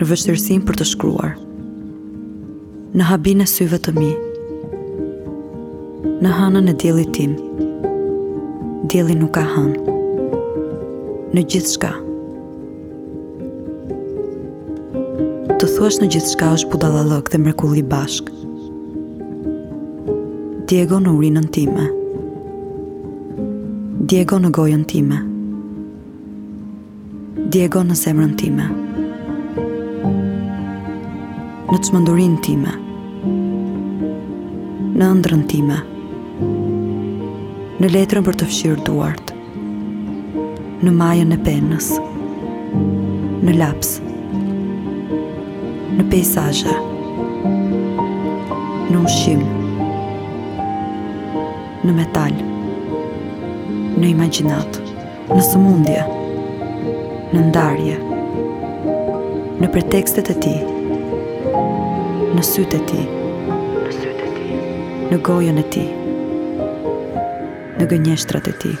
Në vështirësinë për të shkruar. Në habinë e syve të mi. Në hënën e diellit tim. Dielli nuk ka hënë. Në gjithçka. Të thuash në gjithçka është budallallëk dhe mrekulli bashkë. Diego në urinën time. Diego në gojën time. Diego në zemrën time Në çmendurinë time Në ëndrrën time Në letrën për të fshirë duart Në majën e penës Në laps Në peizazhe Në ushqim Në metal Në imagjinatë Në sëmundje, në ndarje, në pretekstet e tij, në sytë e tij, në gojën e tij, në gënjeshtrat e tij.